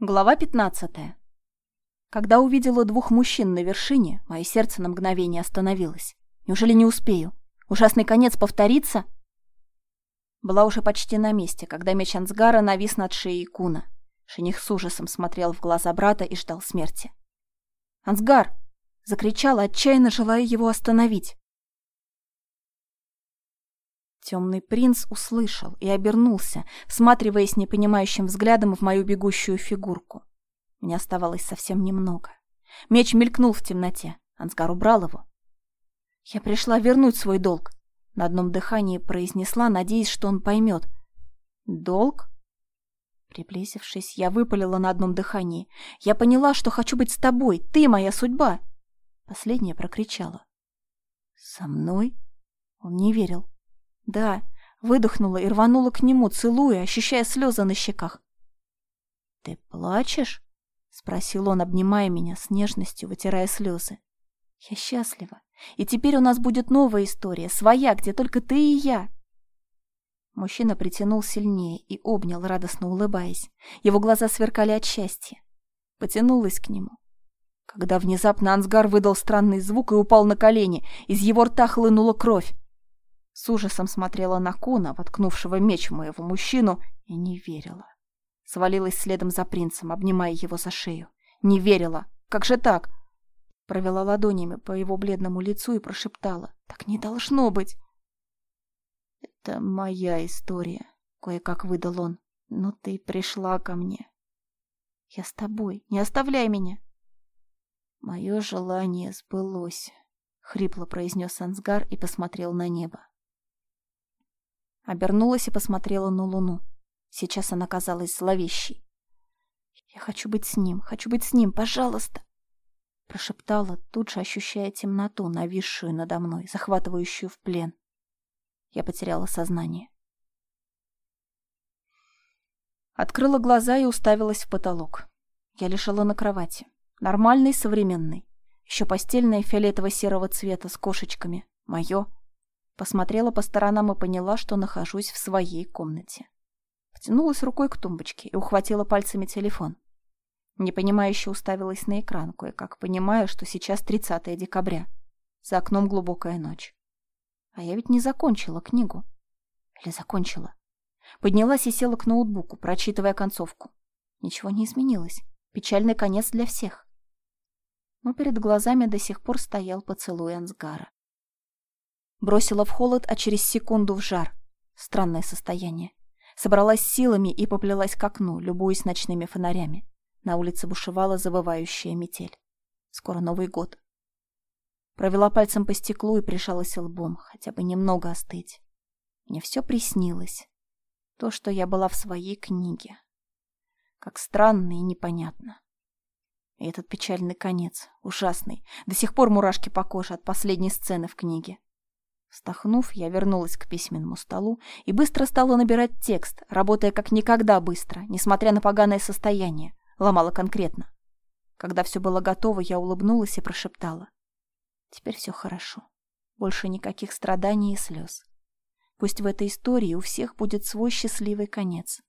Глава 15. Когда увидела двух мужчин на вершине, мое сердце на мгновение остановилось. Неужели не успею? Ужасный конец повторится? Была уже почти на месте, когда меч Ансгара навис над шеей Куна. Шених с ужасом смотрел в глаза брата и ждал смерти. «Ансгар!» — закричала, отчаянно желая его остановить. Темный принц услышал и обернулся, всматриваясь непонимающим взглядом в мою бегущую фигурку. Мне оставалось совсем немного. Меч мелькнул в темноте. Ансгар убрал его. «Я пришла вернуть свой долг», — на одном дыхании произнесла, надеясь, что он поймет. «Долг?» Приблизившись, я выпалила на одном дыхании. «Я поняла, что хочу быть с тобой. Ты моя судьба!» Последняя прокричала. «Со мной?» Он не верил. Да, выдохнула и рванула к нему, целуя, ощущая слезы на щеках. «Ты плачешь?» — спросил он, обнимая меня с нежностью, вытирая слезы. «Я счастлива. И теперь у нас будет новая история, своя, где только ты и я». Мужчина притянул сильнее и обнял, радостно улыбаясь. Его глаза сверкали от счастья. Потянулась к нему. Когда внезапно Ансгар выдал странный звук и упал на колени, из его рта хлынула кровь. С ужасом смотрела на Куна, воткнувшего меч в моего мужчину, и не верила. Свалилась следом за принцем, обнимая его за шею. Не верила. Как же так? Провела ладонями по его бледному лицу и прошептала. Так не должно быть. Это моя история, кое-как выдал он. Но ты пришла ко мне. Я с тобой. Не оставляй меня. Мое желание сбылось, хрипло произнес Ансгар и посмотрел на небо. Обернулась и посмотрела на луну. Сейчас она казалась зловещей. «Я хочу быть с ним, хочу быть с ним, пожалуйста!» Прошептала, тут же ощущая темноту, нависшую надо мной, захватывающую в плен. Я потеряла сознание. Открыла глаза и уставилась в потолок. Я лежала на кровати. Нормальный, современный. Еще постельная фиолетово-серого цвета с кошечками. Мое. Посмотрела по сторонам и поняла, что нахожусь в своей комнате. Потянулась рукой к тумбочке и ухватила пальцами телефон. Непонимающе уставилась на экран, кое-как понимая, что сейчас 30 декабря. За окном глубокая ночь. А я ведь не закончила книгу. Или закончила. Поднялась и села к ноутбуку, прочитывая концовку. Ничего не изменилось. Печальный конец для всех. Но перед глазами до сих пор стоял поцелуй Ансгара. Бросила в холод, а через секунду в жар. Странное состояние. Собралась силами и поплелась к окну, любуясь ночными фонарями. На улице бушевала завывающая метель. Скоро Новый год. Провела пальцем по стеклу и прижалась лбом, хотя бы немного остыть. Мне все приснилось. То, что я была в своей книге. Как странно и непонятно. И этот печальный конец, ужасный. До сих пор мурашки по коже от последней сцены в книге. Вздохнув, я вернулась к письменному столу и быстро стала набирать текст, работая как никогда быстро, несмотря на поганое состояние. Ломала конкретно. Когда все было готово, я улыбнулась и прошептала. Теперь все хорошо. Больше никаких страданий и слез. Пусть в этой истории у всех будет свой счастливый конец.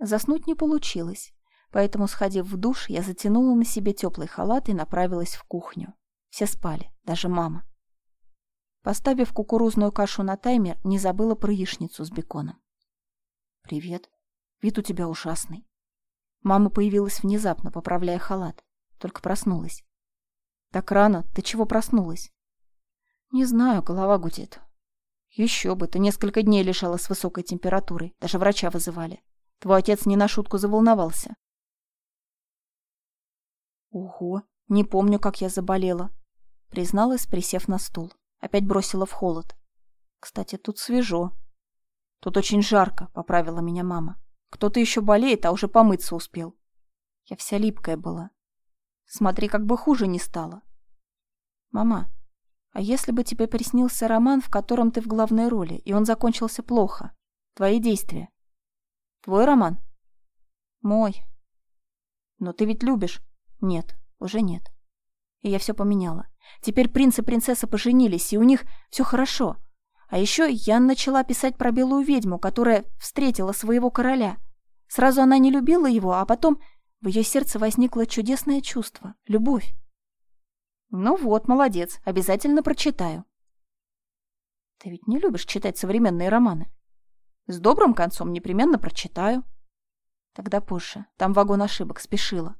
Заснуть не получилось, поэтому, сходив в душ, я затянула на себе теплый халат и направилась в кухню. Все спали, даже мама. Поставив кукурузную кашу на таймер, не забыла про яичницу с беконом. «Привет. Вид у тебя ужасный». Мама появилась внезапно, поправляя халат. Только проснулась. «Так рано? Ты чего проснулась?» «Не знаю, голова гудит». «Еще бы, ты несколько дней лежала с высокой температурой. Даже врача вызывали. Твой отец не на шутку заволновался». «Ого, не помню, как я заболела», — призналась, присев на стул. Опять бросила в холод. Кстати, тут свежо. Тут очень жарко, поправила меня мама. Кто-то еще болеет, а уже помыться успел. Я вся липкая была. Смотри, как бы хуже не стало. Мама, а если бы тебе приснился роман, в котором ты в главной роли, и он закончился плохо? Твои действия? Твой роман? Мой. Но ты ведь любишь? Нет, уже нет. И я все поменяла. Теперь принц и принцесса поженились, и у них все хорошо. А еще я начала писать про белую ведьму, которая встретила своего короля. Сразу она не любила его, а потом в ее сердце возникло чудесное чувство — любовь. Ну вот, молодец, обязательно прочитаю. Ты ведь не любишь читать современные романы? С добрым концом непременно прочитаю. Тогда позже. Там вагон ошибок, спешила.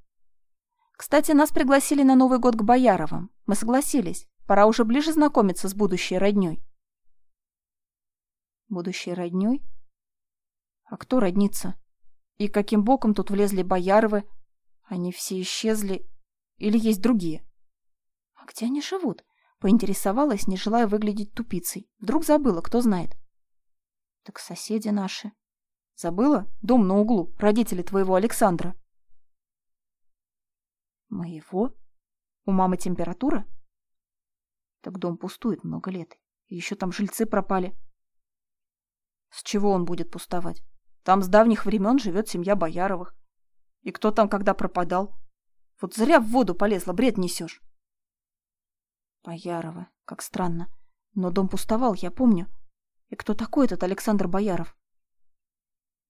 Кстати, нас пригласили на Новый год к Бояровым. Мы согласились. Пора уже ближе знакомиться с будущей роднёй. Будущей роднёй? А кто роднится? И каким боком тут влезли Бояровы? Они все исчезли? Или есть другие? А где они живут? Поинтересовалась, не желая выглядеть тупицей. Вдруг забыла, кто знает. Так соседи наши. Забыла? Дом на углу, родители твоего Александра. Моего? У мамы температура? Так дом пустует много лет. И еще там жильцы пропали. С чего он будет пустовать? Там с давних времен живет семья Бояровых. И кто там когда пропадал? Вот зря в воду полезла, бред несешь. Боярова. Как странно. Но дом пустовал, я помню. И кто такой этот Александр Бояров?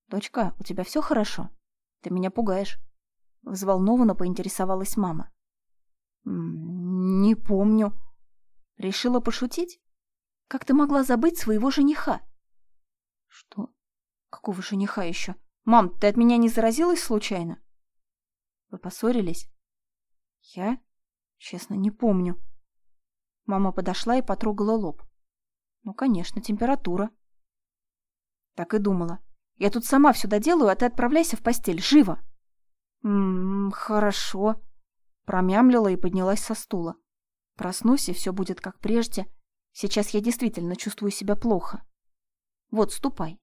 Дочка, у тебя все хорошо? Ты меня пугаешь. Взволнованно поинтересовалась мама. «Не помню». «Решила пошутить? Как ты могла забыть своего жениха?» «Что? Какого жениха еще? Мам, ты от меня не заразилась случайно?» «Вы поссорились?» «Я? Честно, не помню». Мама подошла и потрогала лоб. «Ну, конечно, температура». Так и думала. «Я тут сама все доделаю, а ты отправляйся в постель, живо!» «М-м, хорошо», — промямлила и поднялась со стула. «Проснусь, и все будет как прежде. Сейчас я действительно чувствую себя плохо. Вот, ступай».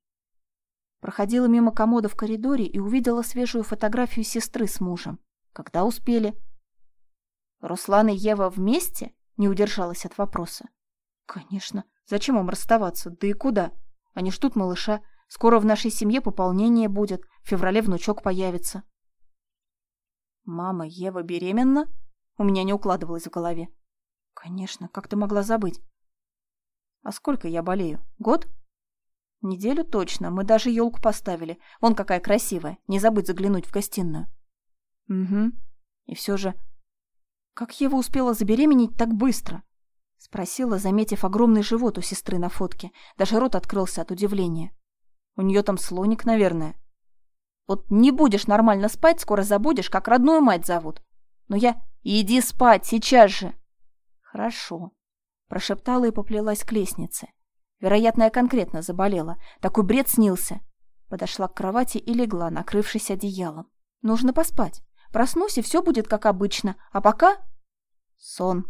Проходила мимо комода в коридоре и увидела свежую фотографию сестры с мужем. Когда успели? Руслан и Ева вместе? Не удержалась от вопроса. Конечно. Зачем им расставаться? Да и куда? Они ждут малыша. Скоро в нашей семье пополнение будет. В феврале внучок появится. Мама Ева беременна? У меня не укладывалось в голове. Конечно, как ты могла забыть? А сколько я болею? Год? Неделю точно. Мы даже елку поставили. Вон какая красивая. Не забудь заглянуть в гостиную. Угу. И все же... Как Ева успела забеременеть так быстро? Спросила, заметив огромный живот у сестры на фотке. Даже рот открылся от удивления. У нее там слоник, наверное. Вот не будешь нормально спать, скоро забудешь, как родную мать зовут. Но я... Иди спать, сейчас же!» «Хорошо», — прошептала и поплелась к лестнице. Вероятно, я конкретно заболела. Такой бред снился. Подошла к кровати и легла, накрывшись одеялом. Нужно поспать. Проснусь, и все будет как обычно. А пока... Сон.